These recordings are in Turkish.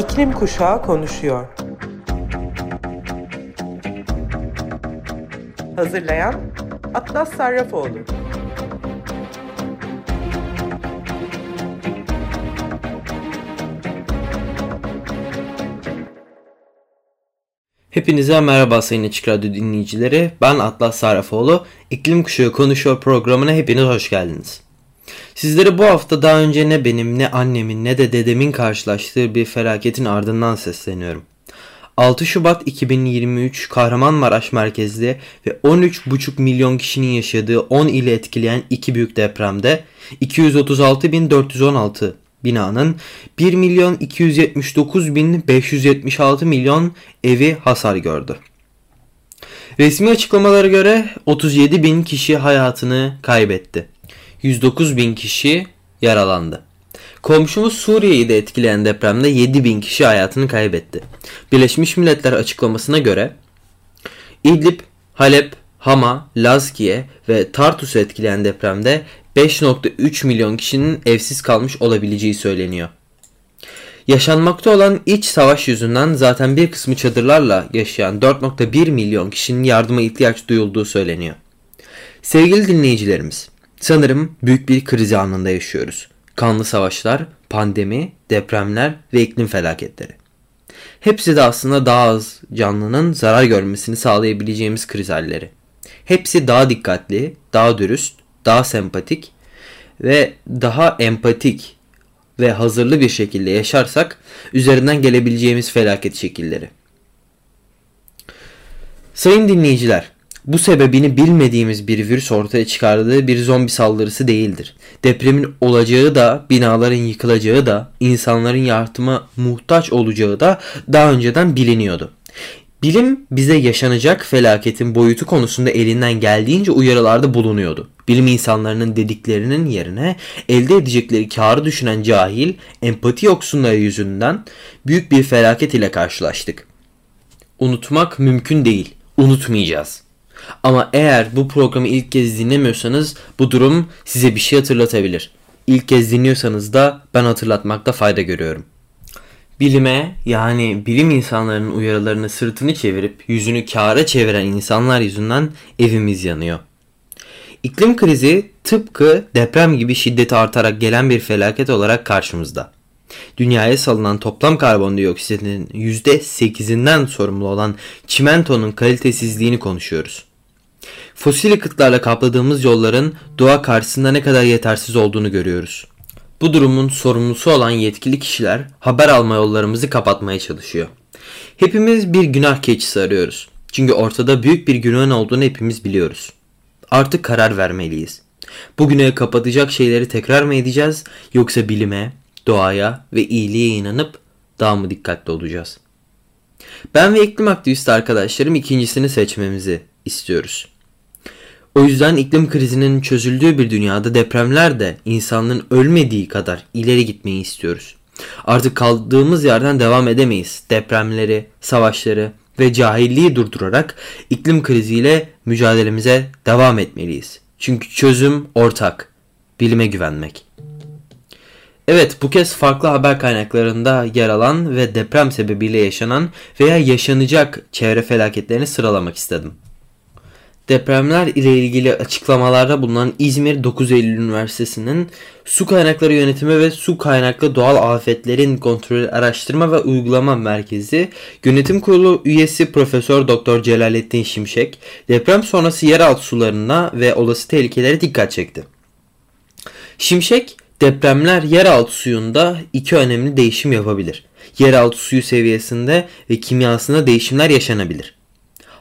İklim Kuşağı konuşuyor. Hazırlayan Atlas Sarrafoğlu. Hepinize merhaba Sayın Açık Radyo dinleyicileri. Ben Atlas Sarrafoğlu. İklim Kuşağı Konuşuyor programına hepiniz hoş geldiniz. Sizlere bu hafta daha önce ne benim ne annemin ne de dedemin karşılaştığı bir felaketin ardından sesleniyorum. 6 Şubat 2023 Kahramanmaraş merkezli ve 13,5 milyon kişinin yaşadığı 10 ili etkileyen iki büyük depremde 236.416 binanın 1 milyon 279 bin 576 milyon evi hasar gördü. Resmi açıklamalara göre 37 bin kişi hayatını kaybetti. 109 bin kişi yaralandı. Komşumuz Suriye'yi de etkileyen depremde 7 bin kişi hayatını kaybetti. Birleşmiş Milletler açıklamasına göre İdlib, Halep, Hama, Lazkiye ve Tartus'u etkileyen depremde 5.3 milyon kişinin evsiz kalmış olabileceği söyleniyor. Yaşanmakta olan iç savaş yüzünden zaten bir kısmı çadırlarla yaşayan 4.1 milyon kişinin yardıma ihtiyaç duyulduğu söyleniyor. Sevgili dinleyicilerimiz, sanırım büyük bir kriz anında yaşıyoruz. Kanlı savaşlar, pandemi, depremler ve iklim felaketleri. Hepsi de aslında daha az canlının zarar görmesini sağlayabileceğimiz kriz halleri. Hepsi daha dikkatli, daha dürüst, daha sempatik ve daha empatik ve hazırlı bir şekilde yaşarsak üzerinden gelebileceğimiz felaket şekilleri. Sayın dinleyiciler, bu sebebini bilmediğimiz bir virüs ortaya çıkardığı bir zombi saldırısı değildir. Depremin olacağı da, binaların yıkılacağı da, insanların yardıma muhtaç olacağı da daha önceden biliniyordu. Bilim bize yaşanacak felaketin boyutu konusunda elinden geldiğince uyarılarda bulunuyordu. Bilim insanlarının dediklerinin yerine elde edecekleri karı düşünen cahil, empati yoksunları yüzünden büyük bir felaket ile karşılaştık. Unutmak mümkün değil. Unutmayacağız. Ama eğer bu programı ilk kez dinlemiyorsanız bu durum size bir şey hatırlatabilir. İlk kez dinliyorsanız da ben hatırlatmakta fayda görüyorum. Bilime yani bilim insanlarının uyarılarını sırtını çevirip yüzünü kâra çeviren insanlar yüzünden evimiz yanıyor. İklim krizi tıpkı deprem gibi şiddeti artarak gelen bir felaket olarak karşımızda. Dünyaya salınan toplam karbondioksitinin %8'inden sorumlu olan çimentonun kalitesizliğini konuşuyoruz. Fosil yakıtlarla kapladığımız yolların doğa karşısında ne kadar yetersiz olduğunu görüyoruz. Bu durumun sorumlusu olan yetkili kişiler haber alma yollarımızı kapatmaya çalışıyor. Hepimiz bir günah keçisi arıyoruz. Çünkü ortada büyük bir günahın olduğunu hepimiz biliyoruz. Artık karar vermeliyiz. Bu günahı kapatacak şeyleri tekrar mı edeceğiz yoksa bilime, doğaya ve iyiliğe inanıp daha mı dikkatli olacağız? Ben ve iklim aktivisti arkadaşlarım ikincisini seçmemizi istiyoruz. O yüzden iklim krizinin çözüldüğü bir dünyada depremler de insanlığın ölmediği kadar ileri gitmeyi istiyoruz. Artık kaldığımız yerden devam edemeyiz. Depremleri, savaşları ve cahilliği durdurarak iklim kriziyle mücadelemize devam etmeliyiz. Çünkü çözüm ortak. Bilime güvenmek. Evet bu kez farklı haber kaynaklarında yer alan ve deprem sebebiyle yaşanan veya yaşanacak çevre felaketlerini sıralamak istedim. Depremler ile ilgili açıklamalarda bulunan İzmir 9 Eylül Üniversitesi'nin Su Kaynakları Yönetimi ve Su Kaynaklı Doğal Afetlerin Kontrolü Araştırma ve Uygulama Merkezi Yönetim Kurulu üyesi Profesör Doktor Celalettin Şimşek deprem sonrası yeraltı sularına ve olası tehlikelere dikkat çekti. Şimşek depremler yeraltı suyunda iki önemli değişim yapabilir. Yeraltı suyu seviyesinde ve kimyasında değişimler yaşanabilir.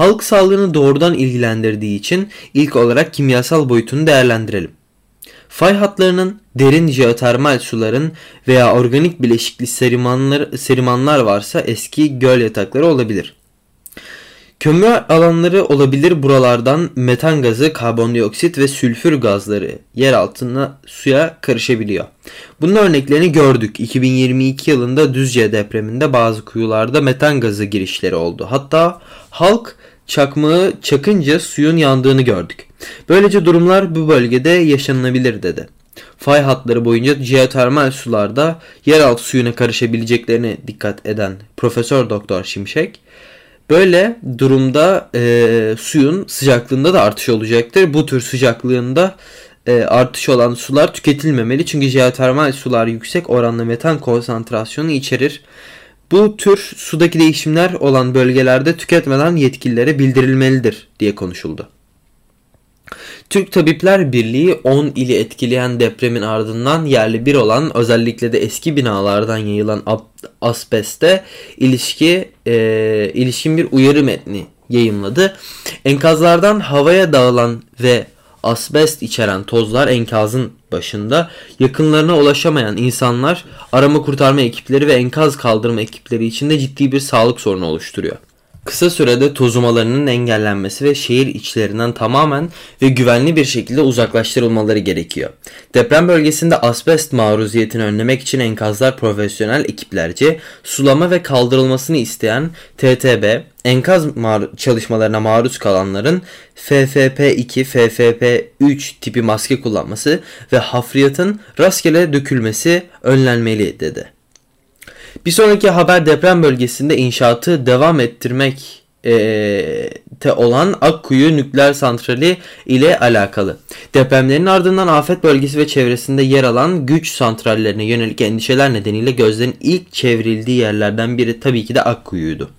Halk sağlığını doğrudan ilgilendirdiği için ilk olarak kimyasal boyutunu değerlendirelim. Fay hatlarının derin jeotermal suların veya organik bileşikli serimanlar, serimanlar varsa eski göl yatakları olabilir. Kömür alanları olabilir buralardan metan gazı, karbondioksit ve sülfür gazları yer altına suya karışabiliyor. Bunun örneklerini gördük. 2022 yılında Düzce depreminde bazı kuyularda metan gazı girişleri oldu. Hatta halk çakmağı çakınca suyun yandığını gördük. Böylece durumlar bu bölgede yaşanılabilir dedi. fay hatları boyunca jeotermal sularda yeraltı suyuna karışabileceklerine dikkat eden Profesör Doktor Şimşek böyle durumda e, suyun sıcaklığında da artış olacaktır. Bu tür sıcaklığında e, artış olan sular tüketilmemeli çünkü jeotermal sular yüksek oranla metan konsantrasyonu içerir. Bu tür sudaki değişimler olan bölgelerde tüketmeden yetkililere bildirilmelidir diye konuşuldu. Türk Tabipler Birliği 10 ili etkileyen depremin ardından yerli bir olan özellikle de eski binalardan yayılan asbeste ilişki e, ilişkin bir uyarı metni yayımladı. Enkazlardan havaya dağılan ve asbest içeren tozlar enkazın başında yakınlarına ulaşamayan insanlar arama kurtarma ekipleri ve enkaz kaldırma ekipleri içinde ciddi bir sağlık sorunu oluşturuyor. Kısa sürede tozumalarının engellenmesi ve şehir içlerinden tamamen ve güvenli bir şekilde uzaklaştırılmaları gerekiyor. Deprem bölgesinde asbest maruziyetini önlemek için enkazlar profesyonel ekiplerce sulama ve kaldırılmasını isteyen TTB, enkaz çalışmalarına maruz kalanların FFP2, FFP3 tipi maske kullanması ve hafriyatın rastgele dökülmesi önlenmeli dedi. Bir sonraki haber deprem bölgesinde inşaatı devam ettirmek e, te olan Akkuyu nükleer santrali ile alakalı. Depremlerin ardından afet bölgesi ve çevresinde yer alan güç santrallerine yönelik endişeler nedeniyle gözlerin ilk çevrildiği yerlerden biri tabii ki de Akkuyu'ydu.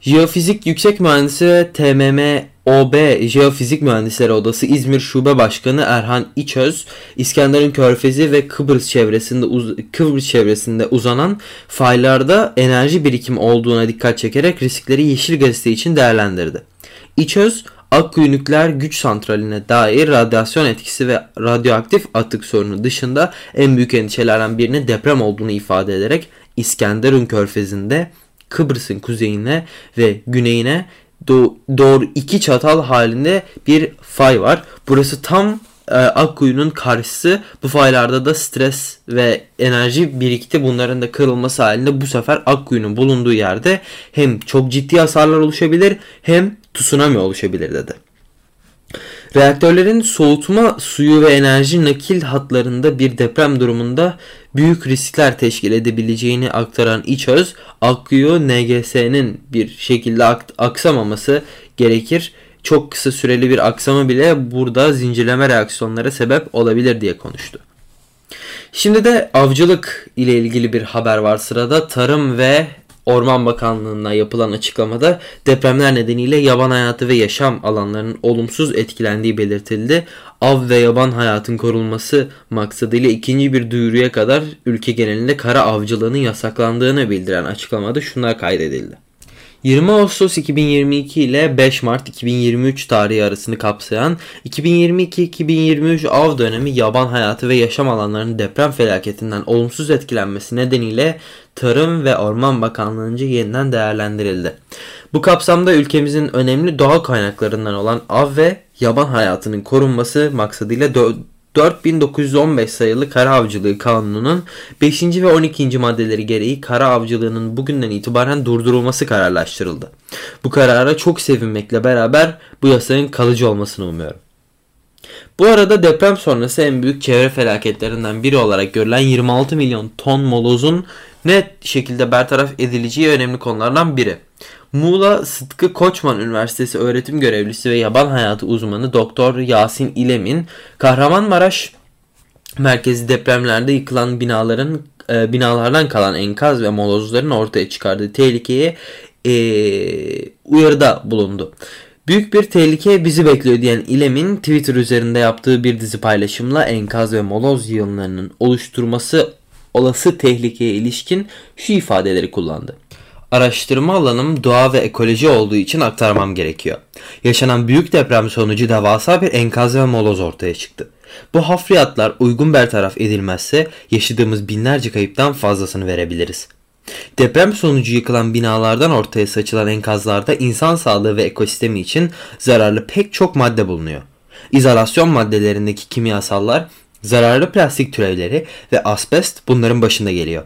Jeofizik Yüksek Mühendisi TMM OB Jeofizik Mühendisleri Odası İzmir Şube Başkanı Erhan İçöz, İskenderun Körfezi ve Kıbrıs çevresinde uz Kıbrıs çevresinde uzanan faylarda enerji birikimi olduğuna dikkat çekerek riskleri yeşil gazete için değerlendirdi. İçöz, Akkuyu nükleer güç santraline dair radyasyon etkisi ve radyoaktif atık sorunu dışında en büyük endişelerden birinin deprem olduğunu ifade ederek İskenderun Körfezi'nde Kıbrıs'ın kuzeyine ve güneyine doğru iki çatal halinde bir fay var. Burası tam e, Akkuyu'nun karşısı. Bu faylarda da stres ve enerji birikti. Bunların da kırılması halinde bu sefer Akkuyu'nun bulunduğu yerde hem çok ciddi hasarlar oluşabilir hem tsunami oluşabilir dedi. Reaktörlerin soğutma suyu ve enerji nakil hatlarında bir deprem durumunda büyük riskler teşkil edebileceğini aktaran İÇÖZ, Akkuyu NGS'nin bir şekilde aksamaması gerekir. Çok kısa süreli bir aksama bile burada zincirleme reaksiyonlara sebep olabilir diye konuştu. Şimdi de avcılık ile ilgili bir haber var sırada. Tarım ve Orman Bakanlığı'na yapılan açıklamada depremler nedeniyle yaban hayatı ve yaşam alanlarının olumsuz etkilendiği belirtildi. Av ve yaban hayatın korunması maksadıyla ikinci bir duyuruya kadar ülke genelinde kara avcılığının yasaklandığını bildiren açıklamada şunlar kaydedildi. 20 Ağustos 2022 ile 5 Mart 2023 tarihi arasını kapsayan 2022-2023 av dönemi yaban hayatı ve yaşam alanlarının deprem felaketinden olumsuz etkilenmesi nedeniyle Tarım ve Orman Bakanlığı'nca yeniden değerlendirildi. Bu kapsamda ülkemizin önemli doğal kaynaklarından olan av ve yaban hayatının korunması maksadıyla 4915 sayılı kara avcılığı kanununun 5. ve 12. maddeleri gereği kara avcılığının bugünden itibaren durdurulması kararlaştırıldı. Bu karara çok sevinmekle beraber bu yasanın kalıcı olmasını umuyorum. Bu arada deprem sonrası en büyük çevre felaketlerinden biri olarak görülen 26 milyon ton molozun net şekilde bertaraf edileceği önemli konulardan biri. Muğla Sıtkı Koçman Üniversitesi öğretim görevlisi ve yaban hayatı uzmanı Doktor Yasin İlem'in Kahramanmaraş merkezi depremlerde yıkılan binaların e, binalardan kalan enkaz ve molozların ortaya çıkardığı tehlikeye e, uyarıda bulundu. Büyük bir tehlike bizi bekliyor diyen İlem'in Twitter üzerinde yaptığı bir dizi paylaşımla enkaz ve moloz yığınlarının oluşturması olası tehlikeye ilişkin şu ifadeleri kullandı. Araştırma alanım doğa ve ekoloji olduğu için aktarmam gerekiyor. Yaşanan büyük deprem sonucu devasa bir enkaz ve moloz ortaya çıktı. Bu hafriyatlar uygun bertaraf edilmezse yaşadığımız binlerce kayıptan fazlasını verebiliriz. Deprem sonucu yıkılan binalardan ortaya saçılan enkazlarda insan sağlığı ve ekosistemi için zararlı pek çok madde bulunuyor. İzolasyon maddelerindeki kimyasallar, zararlı plastik türevleri ve asbest bunların başında geliyor.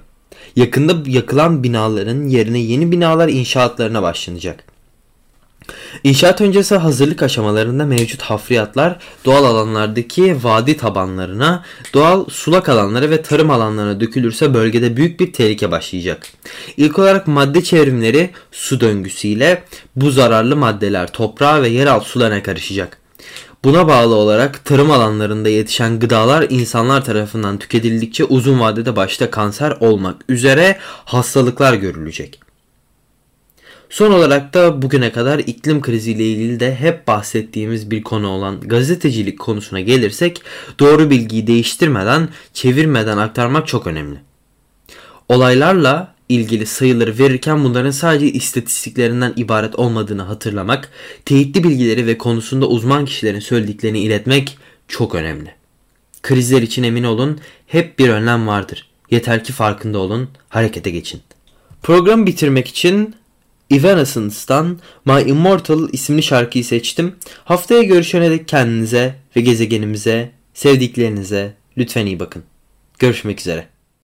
Yakında yakılan binaların yerine yeni binalar inşaatlarına başlanacak. İnşaat öncesi hazırlık aşamalarında mevcut hafriyatlar doğal alanlardaki vadi tabanlarına, doğal sulak alanlara ve tarım alanlarına dökülürse bölgede büyük bir tehlike başlayacak. İlk olarak madde çevrimleri su döngüsüyle bu zararlı maddeler toprağa ve yeraltı sularına karışacak. Buna bağlı olarak tarım alanlarında yetişen gıdalar insanlar tarafından tüketildikçe uzun vadede başta kanser olmak üzere hastalıklar görülecek. Son olarak da bugüne kadar iklim kriziyle ilgili de hep bahsettiğimiz bir konu olan gazetecilik konusuna gelirsek doğru bilgiyi değiştirmeden, çevirmeden aktarmak çok önemli. Olaylarla ilgili sayıları verirken bunların sadece istatistiklerinden ibaret olmadığını hatırlamak, teyitli bilgileri ve konusunda uzman kişilerin söylediklerini iletmek çok önemli. Krizler için emin olun, hep bir önlem vardır. Yeter ki farkında olun, harekete geçin. Programı bitirmek için Evanescence'dan My Immortal isimli şarkıyı seçtim. Haftaya görüşene dek kendinize ve gezegenimize, sevdiklerinize lütfen iyi bakın. Görüşmek üzere.